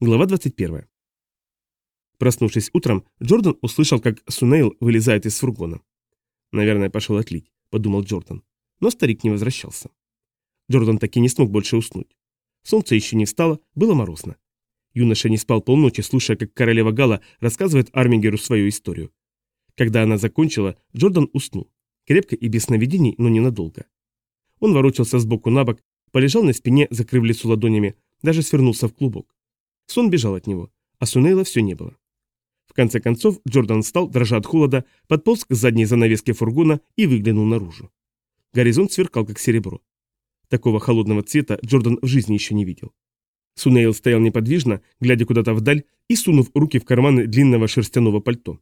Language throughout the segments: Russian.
Глава 21. Проснувшись утром, Джордан услышал, как Сунейл вылезает из фургона. «Наверное, пошел отлить», — подумал Джордан. Но старик не возвращался. Джордан таки не смог больше уснуть. Солнце еще не встало, было морозно. Юноша не спал полночи, слушая, как королева Гала рассказывает Армингеру свою историю. Когда она закончила, Джордан уснул. Крепко и без сновидений, но ненадолго. Он ворочался сбоку на бок, полежал на спине, закрыв лицо ладонями, даже свернулся в клубок. Сон бежал от него, а Сунейла все не было. В конце концов Джордан встал, дрожа от холода, подполз к задней занавеске фургона и выглянул наружу. Горизонт сверкал, как серебро. Такого холодного цвета Джордан в жизни еще не видел. Сунейл стоял неподвижно, глядя куда-то вдаль и сунув руки в карманы длинного шерстяного пальто.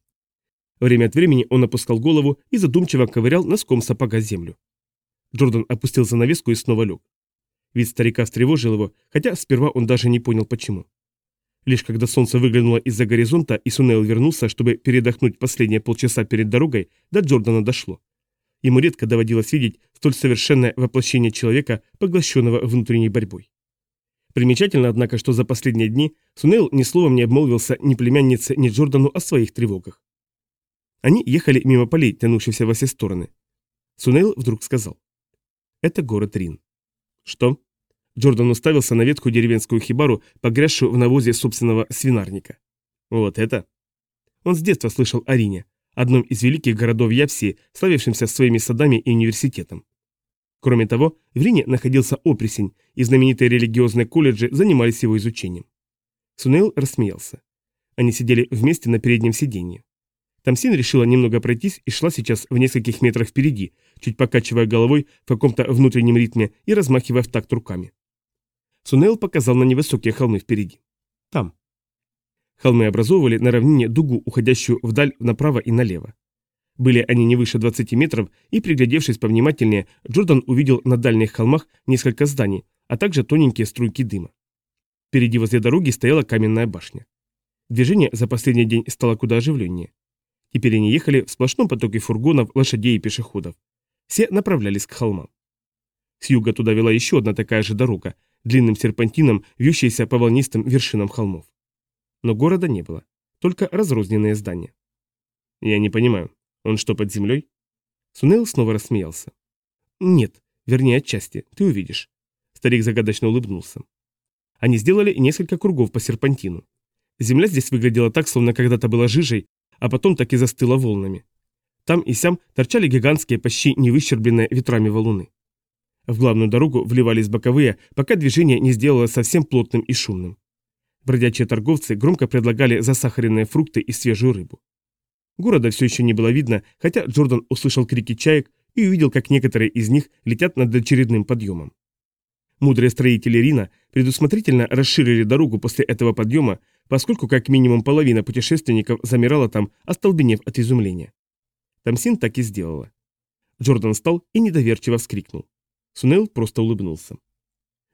Время от времени он опускал голову и задумчиво ковырял носком сапога землю. Джордан опустил занавеску и снова лег. Вид старика встревожил его, хотя сперва он даже не понял почему. Лишь когда солнце выглянуло из-за горизонта и Сунейл вернулся, чтобы передохнуть последние полчаса перед дорогой, до Джордана дошло. Ему редко доводилось видеть столь совершенное воплощение человека, поглощенного внутренней борьбой. Примечательно, однако, что за последние дни Сунейл ни словом не обмолвился ни племяннице, ни Джордану о своих тревогах. Они ехали мимо полей, тянувшихся во все стороны. Сунейл вдруг сказал. «Это город Рин». «Что?» Джордан уставился на ветхую деревенскую хибару, погрязшую в навозе собственного свинарника. Вот это. Он с детства слышал о Рине, одном из великих городов Япсии, славившимся своими садами и университетом. Кроме того, в Рине находился Опресень, и знаменитые религиозные колледжи занимались его изучением. Сунейл рассмеялся. Они сидели вместе на переднем сиденье. Тамсин решила немного пройтись и шла сейчас в нескольких метрах впереди, чуть покачивая головой в каком-то внутреннем ритме и размахивая в такт руками. Сунейл показал на невысокие холмы впереди. Там. Холмы образовывали на равнине дугу, уходящую вдаль направо и налево. Были они не выше 20 метров, и, приглядевшись повнимательнее, Джордан увидел на дальних холмах несколько зданий, а также тоненькие струйки дыма. Впереди возле дороги стояла каменная башня. Движение за последний день стало куда оживленнее. Теперь они ехали в сплошном потоке фургонов, лошадей и пешеходов. Все направлялись к холмам. С юга туда вела еще одна такая же дорога, длинным серпантином, вьющейся по волнистым вершинам холмов. Но города не было, только разрозненные здания. «Я не понимаю, он что, под землей?» Сунейл снова рассмеялся. «Нет, вернее, отчасти, ты увидишь». Старик загадочно улыбнулся. Они сделали несколько кругов по серпантину. Земля здесь выглядела так, словно когда-то была жижей, а потом так и застыла волнами. Там и сям торчали гигантские, почти невыщербленные ветрами валуны. В главную дорогу вливались боковые, пока движение не сделалось совсем плотным и шумным. Бродячие торговцы громко предлагали засахаренные фрукты и свежую рыбу. Города все еще не было видно, хотя Джордан услышал крики чаек и увидел, как некоторые из них летят над очередным подъемом. Мудрые строители Рина предусмотрительно расширили дорогу после этого подъема, поскольку как минимум половина путешественников замирала там, остолбенев от изумления. Тамсин так и сделала. Джордан встал и недоверчиво вскрикнул. Сунел просто улыбнулся.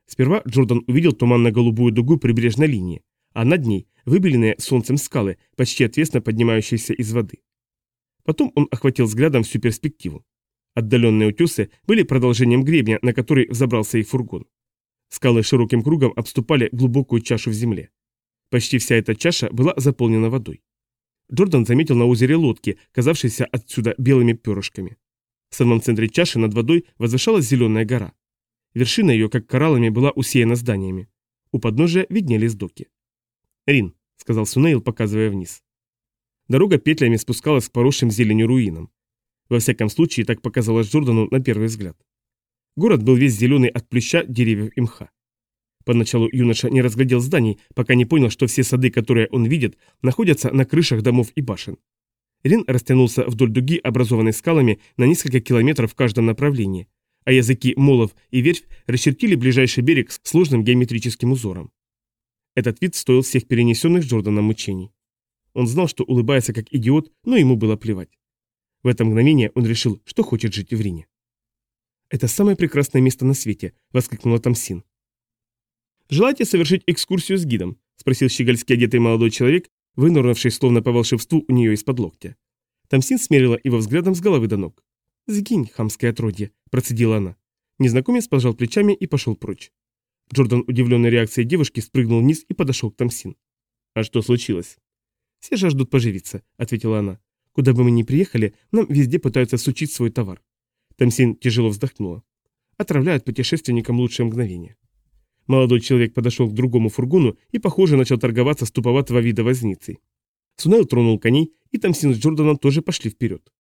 Сперва Джордан увидел туманно-голубую дугу прибрежной линии, а над ней выбеленные солнцем скалы, почти отвесно поднимающиеся из воды. Потом он охватил взглядом всю перспективу. Отдаленные утесы были продолжением гребня, на который взобрался их фургон. Скалы широким кругом обступали глубокую чашу в земле. Почти вся эта чаша была заполнена водой. Джордан заметил на озере лодки, казавшиеся отсюда белыми перышками. В самом центре чаши над водой возвышалась зеленая гора. Вершина ее, как кораллами, была усеяна зданиями. У подножия виднелись доки. «Рин», — сказал Сунейл, показывая вниз. Дорога петлями спускалась к поросшим зеленью руинам. Во всяком случае, так показалось Джордану на первый взгляд. Город был весь зеленый от плюща, деревьев и мха. Поначалу юноша не разглядел зданий, пока не понял, что все сады, которые он видит, находятся на крышах домов и башен. Рин растянулся вдоль дуги, образованной скалами, на несколько километров в каждом направлении, а языки молов и верфь расчертили ближайший берег с сложным геометрическим узором. Этот вид стоил всех перенесенных Джорданом мучений. Он знал, что улыбается как идиот, но ему было плевать. В это мгновение он решил, что хочет жить в Рине. «Это самое прекрасное место на свете!» — воскликнула Тамсин. «Желаете совершить экскурсию с гидом?» — спросил щегольски одетый молодой человек вынурнувший словно по волшебству у нее из-под локтя. Тамсин смерила его взглядом с головы до ног. «Сгинь, хамское отродье», – процедила она. Незнакомец пожал плечами и пошел прочь. Джордан, удивленной реакцией девушки, спрыгнул вниз и подошел к Тамсин. «А что случилось?» «Все жаждут поживиться», — ответила она. «Куда бы мы ни приехали, нам везде пытаются сучить свой товар». Тамсин тяжело вздохнула. «Отравляют путешественникам лучшее мгновение». Молодой человек подошел к другому фургону и, похоже, начал торговаться с туповатого вида возницей. Сунел тронул коней, и Тамсин с Джорданом тоже пошли вперед.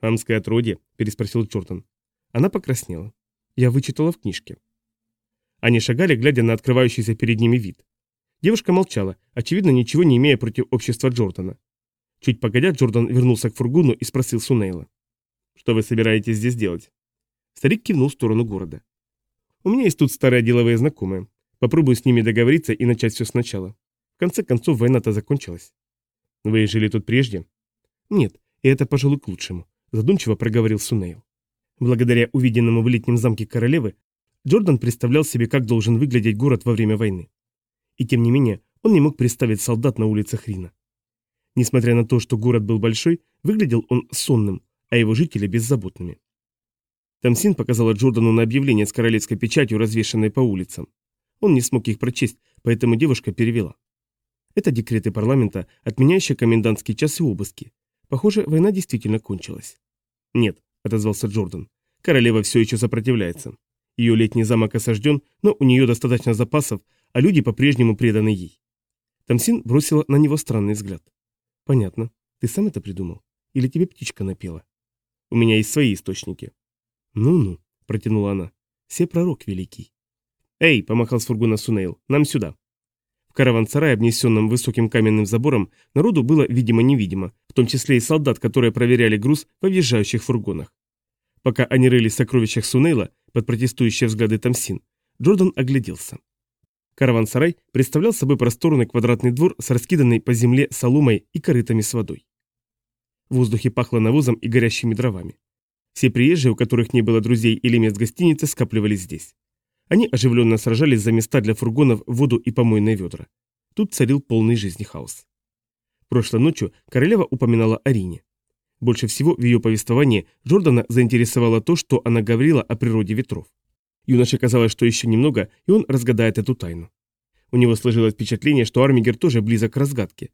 «Амское отродье?» – переспросил Джордан. Она покраснела. Я вычитала в книжке. Они шагали, глядя на открывающийся перед ними вид. Девушка молчала, очевидно, ничего не имея против общества Джордана. Чуть погодя, Джордан вернулся к фургону и спросил Сунейла. «Что вы собираетесь здесь делать?» Старик кивнул в сторону города. «У меня есть тут старые деловые знакомые. Попробую с ними договориться и начать все сначала. В конце концов, война-то закончилась». «Вы жили тут прежде?» «Нет, и это, пожалуй, к лучшему», – задумчиво проговорил Сунейл. Благодаря увиденному в летнем замке королевы, Джордан представлял себе, как должен выглядеть город во время войны. И тем не менее, он не мог представить солдат на улицах Рина. Несмотря на то, что город был большой, выглядел он сонным, а его жители беззаботными. Тамсин показала Джордану на объявление с королевской печатью, развешанной по улицам. Он не смог их прочесть, поэтому девушка перевела. Это декреты парламента, отменяющие комендантский час и обыски. Похоже, война действительно кончилась. Нет, — отозвался Джордан. «Королева все еще сопротивляется. Ее летний замок осажден, но у нее достаточно запасов, а люди по-прежнему преданы ей». Тамсин бросила на него странный взгляд. «Понятно. Ты сам это придумал? Или тебе птичка напела?» «У меня есть свои источники». «Ну-ну», — протянула она. «Все пророк великий». «Эй!» — помахал с фургона Сунейл. «Нам сюда». В караван-сарае, обнесенном высоким каменным забором, народу было видимо-невидимо, в том числе и солдат, которые проверяли груз в въезжающих фургонах. Пока они рылись в сокровищах Сунейла под протестующие взгляды Тамсин, Джордан огляделся. Караван-сарай представлял собой просторный квадратный двор с раскиданной по земле соломой и корытами с водой. В воздухе пахло навозом и горящими дровами. Все приезжие, у которых не было друзей или мест гостиницы, скапливались здесь. Они оживленно сражались за места для фургонов, воду и помойные ведра. Тут царил полный жизни хаос. Прошлой ночью королева упоминала о. Больше всего в ее повествовании Джордана заинтересовало то, что она говорила о природе ветров. Юноше казалось, что еще немного, и он разгадает эту тайну. У него сложилось впечатление, что Армигер тоже близок к разгадке.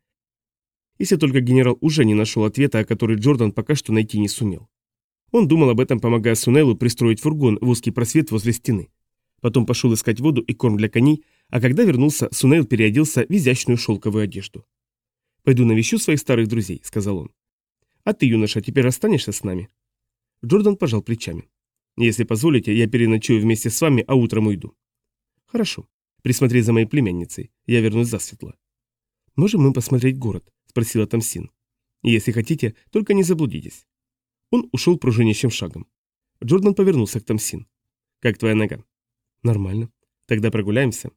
Если только генерал уже не нашел ответа, о который Джордан пока что найти не сумел. Он думал об этом, помогая Сунелу пристроить фургон в узкий просвет возле стены. Потом пошел искать воду и корм для коней, а когда вернулся, Сунейл переоделся в изящную шелковую одежду. «Пойду навещу своих старых друзей», — сказал он. «А ты, юноша, теперь останешься с нами?» Джордан пожал плечами. «Если позволите, я переночую вместе с вами, а утром уйду». «Хорошо. Присмотри за моей племянницей. Я вернусь засветло». «Можем мы посмотреть город?» — спросила Тамсин. «Если хотите, только не заблудитесь». Он ушел пружинящим шагом. Джордан повернулся к Тамсин. «Как твоя нога?» «Нормально. Тогда прогуляемся».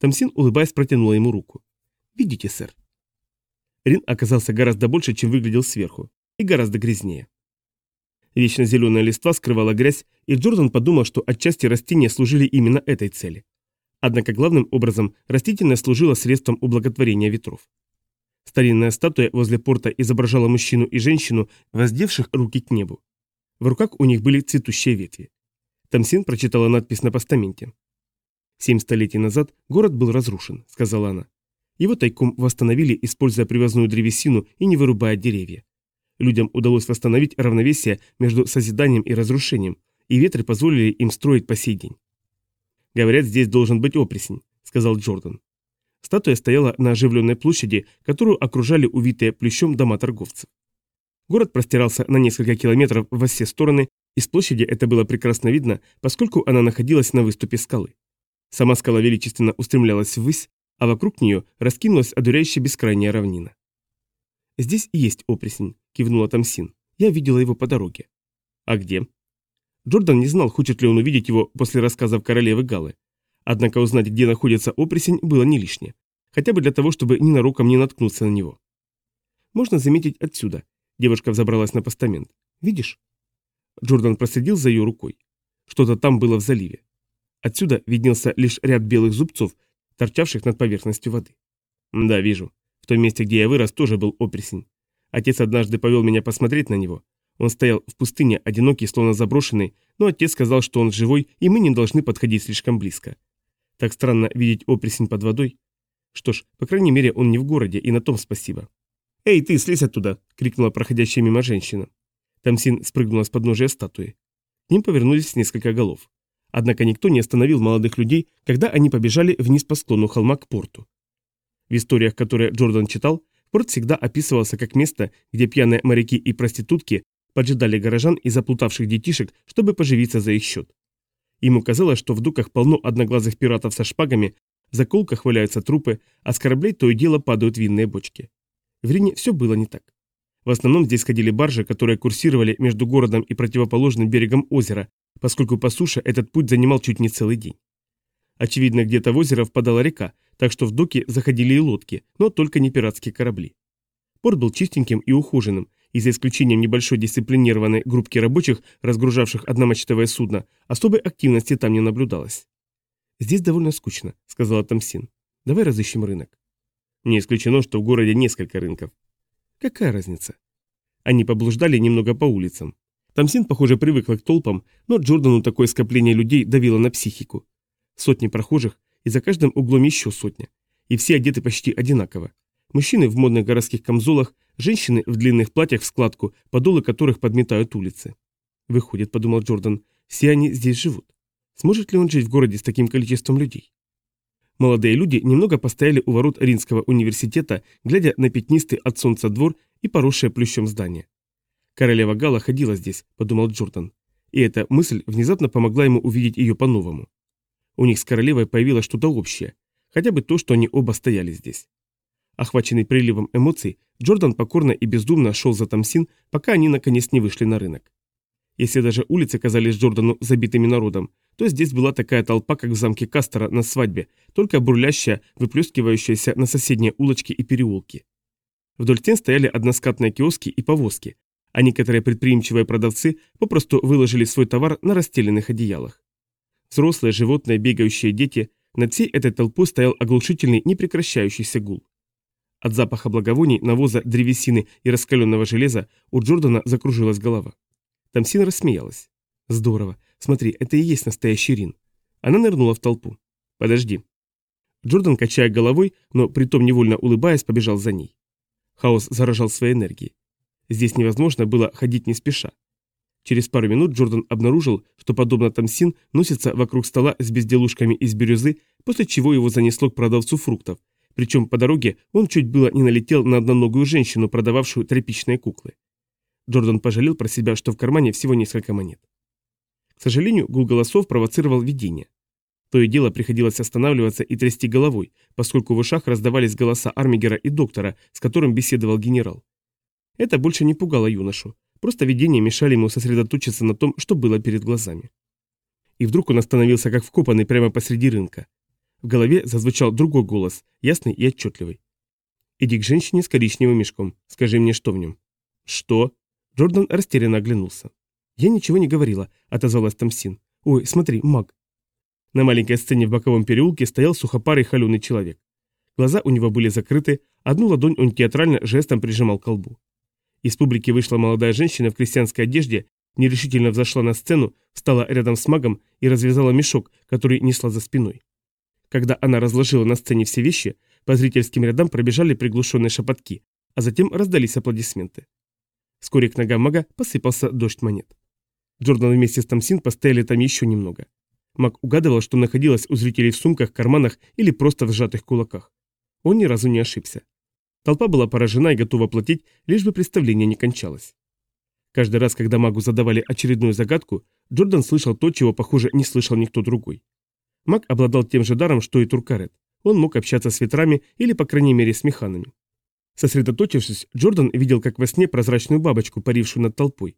Тамсин, улыбаясь, протянула ему руку. «Видите, сэр?» Рин оказался гораздо больше, чем выглядел сверху, и гораздо грязнее. Вечно зеленая листва скрывала грязь, и Джордан подумал, что отчасти растения служили именно этой цели. Однако главным образом растительность служила средством ублаготворения ветров. Старинная статуя возле порта изображала мужчину и женщину, воздевших руки к небу. В руках у них были цветущие ветви. Тамсин прочитала надпись на постаменте. «Семь столетий назад город был разрушен», — сказала она. Его тайком восстановили, используя привозную древесину и не вырубая деревья. Людям удалось восстановить равновесие между созиданием и разрушением, и ветры позволили им строить по сей день. «Говорят, здесь должен быть опресень», — сказал Джордан. Статуя стояла на оживленной площади, которую окружали увитые плющом дома торговцев. Город простирался на несколько километров во все стороны из площади это было прекрасно видно, поскольку она находилась на выступе скалы. Сама скала величественно устремлялась ввысь, а вокруг нее раскинулась одуряющая бескрайняя равнина. «Здесь и есть опресень», — кивнула Тамсин. «Я видела его по дороге». «А где?» Джордан не знал, хочет ли он увидеть его после рассказов королевы Галы. Однако узнать, где находится опресень, было не лишнее. Хотя бы для того, чтобы ненароком не наткнуться на него. Можно заметить отсюда. Девушка взобралась на постамент. «Видишь?» Джордан проследил за ее рукой. Что-то там было в заливе. Отсюда виднелся лишь ряд белых зубцов, торчавших над поверхностью воды. Да, вижу. В том месте, где я вырос, тоже был опресень. Отец однажды повел меня посмотреть на него. Он стоял в пустыне, одинокий, словно заброшенный, но отец сказал, что он живой, и мы не должны подходить слишком близко. Так странно видеть опресень под водой. Что ж, по крайней мере, он не в городе, и на том спасибо. «Эй, ты, слезь оттуда!» — крикнула проходящая мимо женщина. Тамсин спрыгнула с подножия статуи. К ним повернулись несколько голов. Однако никто не остановил молодых людей, когда они побежали вниз по склону холма к порту. В историях, которые Джордан читал, порт всегда описывался как место, где пьяные моряки и проститутки поджидали горожан и заплутавших детишек, чтобы поживиться за их счет. Ему казалось, что в дуках полно одноглазых пиратов со шпагами, в заколках валяются трупы, а с кораблей то и дело падают винные бочки. В Рине все было не так. В основном здесь ходили баржи, которые курсировали между городом и противоположным берегом озера, поскольку по суше этот путь занимал чуть не целый день. Очевидно, где-то в озеро впадала река, так что в доки заходили и лодки, но только не пиратские корабли. Порт был чистеньким и ухоженным, и за исключением небольшой дисциплинированной группки рабочих, разгружавших одномачтовое судно, особой активности там не наблюдалось. «Здесь довольно скучно», — сказала Тамсин. «Давай разыщем рынок». Не исключено, что в городе несколько рынков. Какая разница? Они поблуждали немного по улицам. Тамсин, похоже, привыкла к толпам, но Джордану такое скопление людей давило на психику. Сотни прохожих, и за каждым углом еще сотня. И все одеты почти одинаково. Мужчины в модных городских камзолах, женщины в длинных платьях в складку, подолы которых подметают улицы. Выходит, подумал Джордан, все они здесь живут. Сможет ли он жить в городе с таким количеством людей? Молодые люди немного постояли у ворот Ринского университета, глядя на пятнистый от солнца двор и поросшее плющом здание. «Королева Гала ходила здесь», — подумал Джордан. И эта мысль внезапно помогла ему увидеть ее по-новому. У них с королевой появилось что-то общее, хотя бы то, что они оба стояли здесь. Охваченный приливом эмоций, Джордан покорно и бездумно шел за Тамсин, пока они наконец не вышли на рынок. Если даже улицы казались Джордану забитыми народом, то здесь была такая толпа, как в замке Кастера на свадьбе, только бурлящая, выплескивающаяся на соседние улочки и переулки. Вдоль стен стояли односкатные киоски и повозки, а некоторые предприимчивые продавцы попросту выложили свой товар на расстеленных одеялах. Взрослые, животные, бегающие дети, над всей этой толпой стоял оглушительный, непрекращающийся гул. От запаха благовоний, навоза, древесины и раскаленного железа у Джордана закружилась голова. Тамсин рассмеялась. «Здорово. Смотри, это и есть настоящий Рин». Она нырнула в толпу. «Подожди». Джордан, качая головой, но притом невольно улыбаясь, побежал за ней. Хаос заражал своей энергией. Здесь невозможно было ходить не спеша. Через пару минут Джордан обнаружил, что, подобно Тамсин, носится вокруг стола с безделушками из бирюзы, после чего его занесло к продавцу фруктов. Причем по дороге он чуть было не налетел на одноногую женщину, продававшую тряпичные куклы. Джордан пожалел про себя, что в кармане всего несколько монет. К сожалению, гул голосов провоцировал видение. То и дело приходилось останавливаться и трясти головой, поскольку в ушах раздавались голоса Армигера и доктора, с которым беседовал генерал. Это больше не пугало юношу, просто видения мешали ему сосредоточиться на том, что было перед глазами. И вдруг он остановился как вкопанный прямо посреди рынка. В голове зазвучал другой голос, ясный и отчетливый. «Иди к женщине с коричневым мешком, скажи мне, что в нем». «Что?» Джордан растерянно оглянулся. «Я ничего не говорила», — отозвалась Тамсин. «Ой, смотри, маг». На маленькой сцене в боковом переулке стоял сухопарый холеный человек. Глаза у него были закрыты, одну ладонь он театрально жестом прижимал к колбу. Из публики вышла молодая женщина в крестьянской одежде, нерешительно взошла на сцену, встала рядом с магом и развязала мешок, который несла за спиной. Когда она разложила на сцене все вещи, по зрительским рядам пробежали приглушенные шепотки, а затем раздались аплодисменты. Вскоре к ногам мага посыпался дождь монет. Джордан вместе с Тамсин постояли там еще немного. Маг угадывал, что находилось у зрителей в сумках, карманах или просто в сжатых кулаках. Он ни разу не ошибся. Толпа была поражена и готова платить, лишь бы представление не кончалось. Каждый раз, когда магу задавали очередную загадку, Джордан слышал то, чего, похоже, не слышал никто другой. Маг обладал тем же даром, что и Туркарет. Он мог общаться с ветрами или, по крайней мере, с механами. Сосредоточившись, Джордан видел как во сне прозрачную бабочку, парившую над толпой.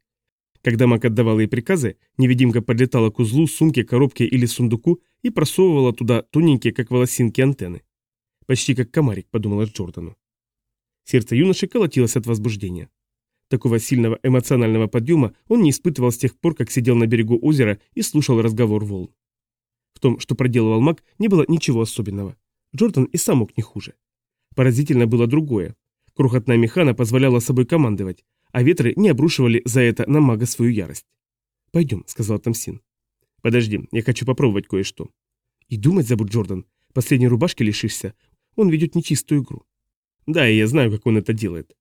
Когда Мак отдавал ей приказы, невидимка подлетала к узлу, сумке, коробке или сундуку и просовывала туда тоненькие, как волосинки, антенны. «Почти как комарик», — подумала Джордану. Сердце юноши колотилось от возбуждения. Такого сильного эмоционального подъема он не испытывал с тех пор, как сидел на берегу озера и слушал разговор волн. В том, что проделывал маг, не было ничего особенного. Джордан и сам мог не хуже. Поразительно было другое. Крохотная механа позволяла собой командовать, а ветры не обрушивали за это на мага свою ярость. «Пойдем», — сказал Тамсин. «Подожди, я хочу попробовать кое-что». И думать забудь, Джордан. Последней рубашки лишишься. Он ведет нечистую игру. Да, и я знаю, как он это делает.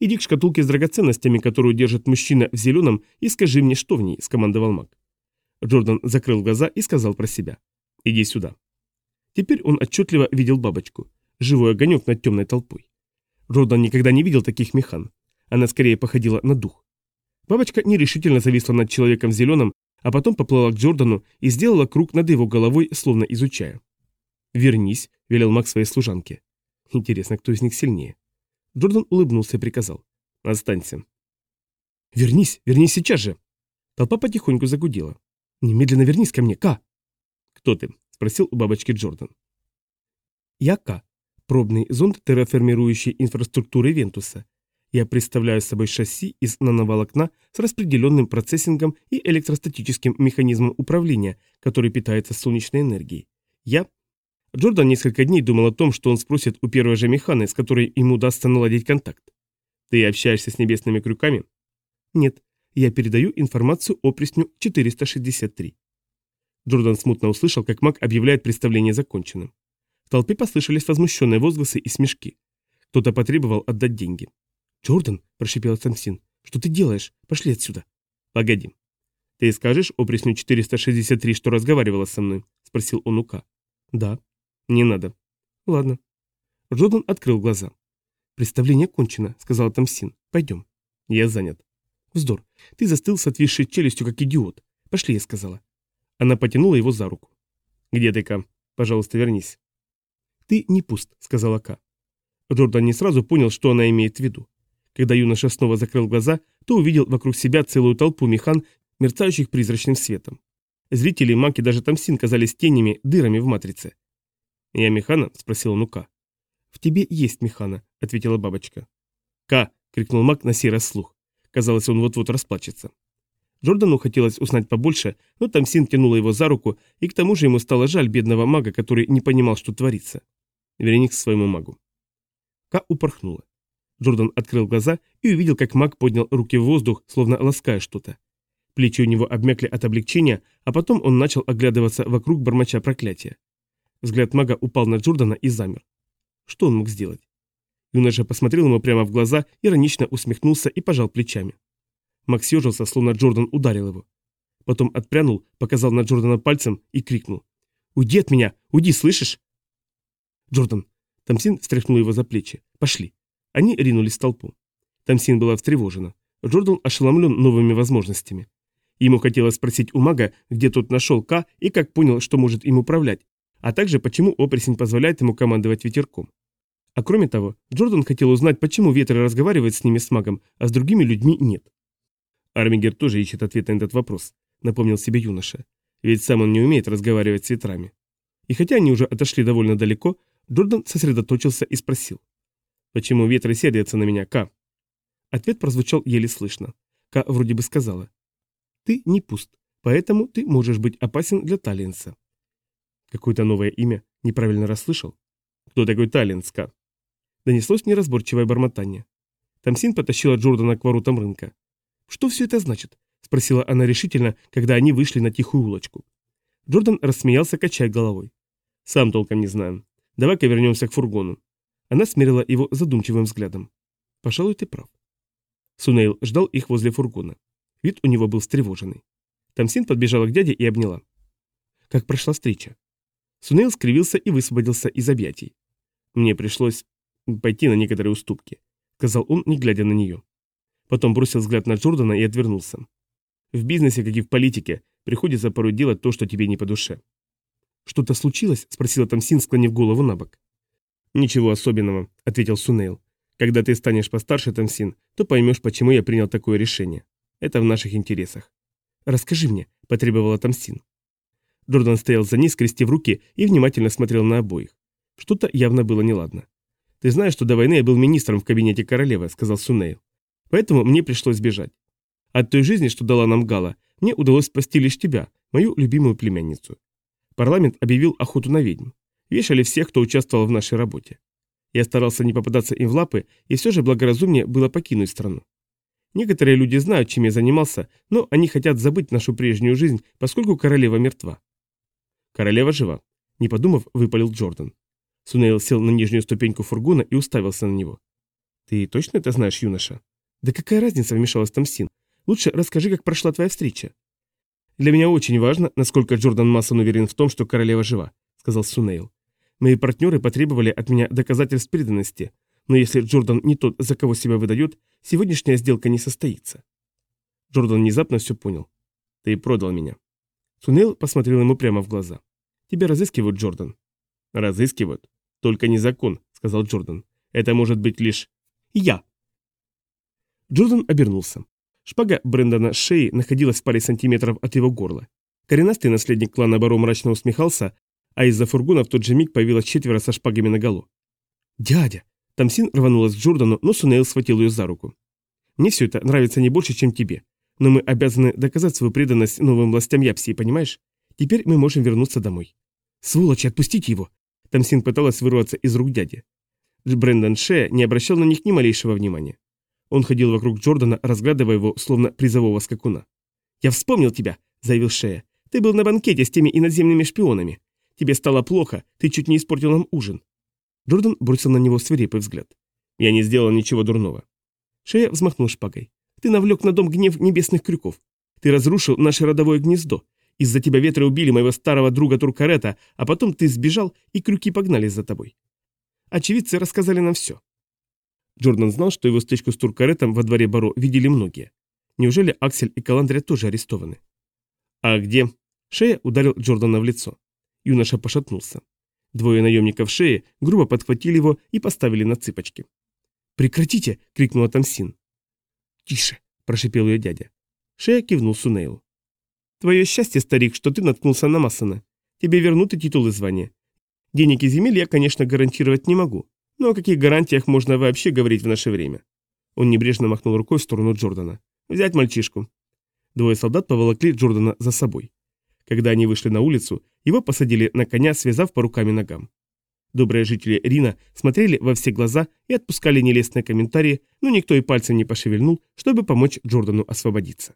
Иди к шкатулке с драгоценностями, которую держит мужчина в зеленом, и скажи мне, что в ней, скомандовал маг. Джордан закрыл глаза и сказал про себя. Иди сюда. Теперь он отчетливо видел бабочку. Живой огонек над темной толпой. Джордан никогда не видел таких механ. Она скорее походила на дух. Бабочка нерешительно зависла над человеком в зеленом, а потом поплыла к Джордану и сделала круг над его головой, словно изучая. «Вернись», — велел Мак своей служанке. Интересно, кто из них сильнее? Джордан улыбнулся и приказал. «Останься». «Вернись, вернись сейчас же!» Толпа потихоньку загудела. «Немедленно вернись ко мне, Ка!» «Кто ты?» — спросил у бабочки Джордан. «Я Ка, пробный зонд терраформирующей инфраструктуры Вентуса. Я представляю собой шасси из нановолокна с распределенным процессингом и электростатическим механизмом управления, который питается солнечной энергией. Я Джордан несколько дней думал о том, что он спросит у первой же механы, с которой ему удастся наладить контакт. «Ты общаешься с небесными крюками?» «Нет, я передаю информацию о пресню 463». Джордан смутно услышал, как маг объявляет представление законченным. В толпе послышались возмущенные возгласы и смешки. Кто-то потребовал отдать деньги. «Джордан», – прошипел Самсин, – «что ты делаешь? Пошли отсюда». «Погоди. Ты скажешь о пресню 463, что разговаривала со мной?» – спросил он у Ка. «Да». «Не надо». «Ладно». Джордан открыл глаза. «Представление кончено», — сказал Тамсин. «Пойдем». «Я занят». «Вздор. Ты застыл с отвисшей челюстью, как идиот. Пошли», — я сказала. Она потянула его за руку. «Где ты, Ка? Пожалуйста, вернись». «Ты не пуст», — сказала Ка. Джордан не сразу понял, что она имеет в виду. Когда юноша снова закрыл глаза, то увидел вокруг себя целую толпу механ, мерцающих призрачным светом. Зрители, маки, даже Тамсин казались тенями, дырами в матрице. «Я механа?» – спросила Нука. «В тебе есть механа», – ответила бабочка. «Ка!» – крикнул маг на сей слух. Казалось, он вот-вот расплачется. Джордану хотелось узнать побольше, но Тамсин тянула его за руку, и к тому же ему стало жаль бедного мага, который не понимал, что творится. Верни к своему магу. Ка упорхнула. Джордан открыл глаза и увидел, как маг поднял руки в воздух, словно лаская что-то. Плечи у него обмякли от облегчения, а потом он начал оглядываться вокруг бормоча проклятия. Взгляд мага упал на Джордана и замер. Что он мог сделать? Юноша посмотрел ему прямо в глаза, иронично усмехнулся и пожал плечами. Макс съежился, словно Джордан ударил его. Потом отпрянул, показал на Джордана пальцем и крикнул. «Уйди от меня! Уйди, слышишь?» «Джордан!» Тамсин встряхнул его за плечи. «Пошли!» Они ринулись в толпу. Тамсин была встревожена. Джордан ошеломлен новыми возможностями. Ему хотелось спросить у мага, где тот нашел К и как понял, что может им управлять, а также почему опресень позволяет ему командовать ветерком. А кроме того, Джордан хотел узнать, почему ветры разговаривают с ними с магом, а с другими людьми нет. Армигер тоже ищет ответ на этот вопрос, напомнил себе юноша. Ведь сам он не умеет разговаривать с ветрами. И хотя они уже отошли довольно далеко, Джордан сосредоточился и спросил. «Почему ветры сердятся на меня, Ка?» Ответ прозвучал еле слышно. Ка вроде бы сказала. «Ты не пуст, поэтому ты можешь быть опасен для Таллинса». Какое-то новое имя? Неправильно расслышал? Кто такой Таллинска? Донеслось неразборчивое бормотание. Тамсин потащила Джордана к воротам рынка. «Что все это значит?» – спросила она решительно, когда они вышли на тихую улочку. Джордан рассмеялся, качая головой. «Сам толком не знаю. Давай-ка вернемся к фургону». Она смерила его задумчивым взглядом. «Пожалуй, ты прав». Сунейл ждал их возле фургона. Вид у него был встревоженный. Тамсин подбежала к дяде и обняла. «Как прошла встреча?» Сунейл скривился и высвободился из объятий. «Мне пришлось пойти на некоторые уступки», — сказал он, не глядя на нее. Потом бросил взгляд на Джордана и отвернулся. «В бизнесе, как и в политике, приходится порой делать то, что тебе не по душе». «Что-то случилось?» — спросила Тамсин, склонив голову на бок. «Ничего особенного», — ответил Сунейл. «Когда ты станешь постарше, Тамсин, то поймешь, почему я принял такое решение. Это в наших интересах». «Расскажи мне», — потребовала Тамсин. Джордан стоял за ней, скрестив руки, и внимательно смотрел на обоих. Что-то явно было неладно. «Ты знаешь, что до войны я был министром в кабинете королевы», — сказал Сунейл. «Поэтому мне пришлось бежать. От той жизни, что дала нам Гала, мне удалось спасти лишь тебя, мою любимую племянницу. Парламент объявил охоту на ведьм. Вешали всех, кто участвовал в нашей работе. Я старался не попадаться им в лапы, и все же благоразумнее было покинуть страну. Некоторые люди знают, чем я занимался, но они хотят забыть нашу прежнюю жизнь, поскольку королева мертва. Королева жива, Не подумав, выпалил Джордан. Сунейл сел на нижнюю ступеньку фургона и уставился на него. «Ты точно это знаешь, юноша?» «Да какая разница?» – вмешалась Тамсин. «Лучше расскажи, как прошла твоя встреча». «Для меня очень важно, насколько Джордан Массон уверен в том, что королева жива», – сказал Сунейл. «Мои партнеры потребовали от меня доказательств преданности, но если Джордан не тот, за кого себя выдает, сегодняшняя сделка не состоится». Джордан внезапно все понял. «Ты продал меня». Сунейл посмотрел ему прямо в глаза. «Тебя разыскивают, Джордан». «Разыскивают? Только не закон», — сказал Джордан. «Это может быть лишь я». Джордан обернулся. Шпага Брэндона шеи находилась в паре сантиметров от его горла. Коренастый наследник клана Баро мрачно усмехался, а из-за фургона в тот же миг появилось четверо со шпагами наголо. «Дядя!» Тамсин рванулась к Джордану, но Сунейл схватил ее за руку. «Мне все это нравится не больше, чем тебе. Но мы обязаны доказать свою преданность новым властям Япсии, понимаешь? Теперь мы можем вернуться домой». «Сволочи, отпустите его!» Тамсин пыталась вырваться из рук дяди. Брэндон Шея не обращал на них ни малейшего внимания. Он ходил вокруг Джордана, разглядывая его, словно призового скакуна. «Я вспомнил тебя», — заявил Шея. «Ты был на банкете с теми иноземными шпионами. Тебе стало плохо, ты чуть не испортил нам ужин». Джордан бросил на него свирепый взгляд. «Я не сделал ничего дурного». Шея взмахнул шпагой. «Ты навлек на дом гнев небесных крюков. Ты разрушил наше родовое гнездо. Из-за тебя ветры убили моего старого друга Туркарета, а потом ты сбежал, и крюки погнались за тобой. Очевидцы рассказали нам все. Джордан знал, что его стычку с Туркаретом во дворе Баро видели многие. Неужели Аксель и Каландрия тоже арестованы? «А где?» Шея ударил Джордана в лицо. Юноша пошатнулся. Двое наемников Шеи грубо подхватили его и поставили на цыпочки. «Прекратите!» — крикнула Тамсин. «Тише!» — прошипел ее дядя. Шея кивнул Сунейлу. «Твое счастье, старик, что ты наткнулся на Массона. Тебе вернут и титул и звание. Денег и земель я, конечно, гарантировать не могу, но о каких гарантиях можно вообще говорить в наше время? Он небрежно махнул рукой в сторону Джордана. «Взять мальчишку». Двое солдат поволокли Джордана за собой. Когда они вышли на улицу, его посадили на коня, связав по рукам и ногам. Добрые жители Рина смотрели во все глаза и отпускали нелестные комментарии, но никто и пальцем не пошевельнул, чтобы помочь Джордану освободиться.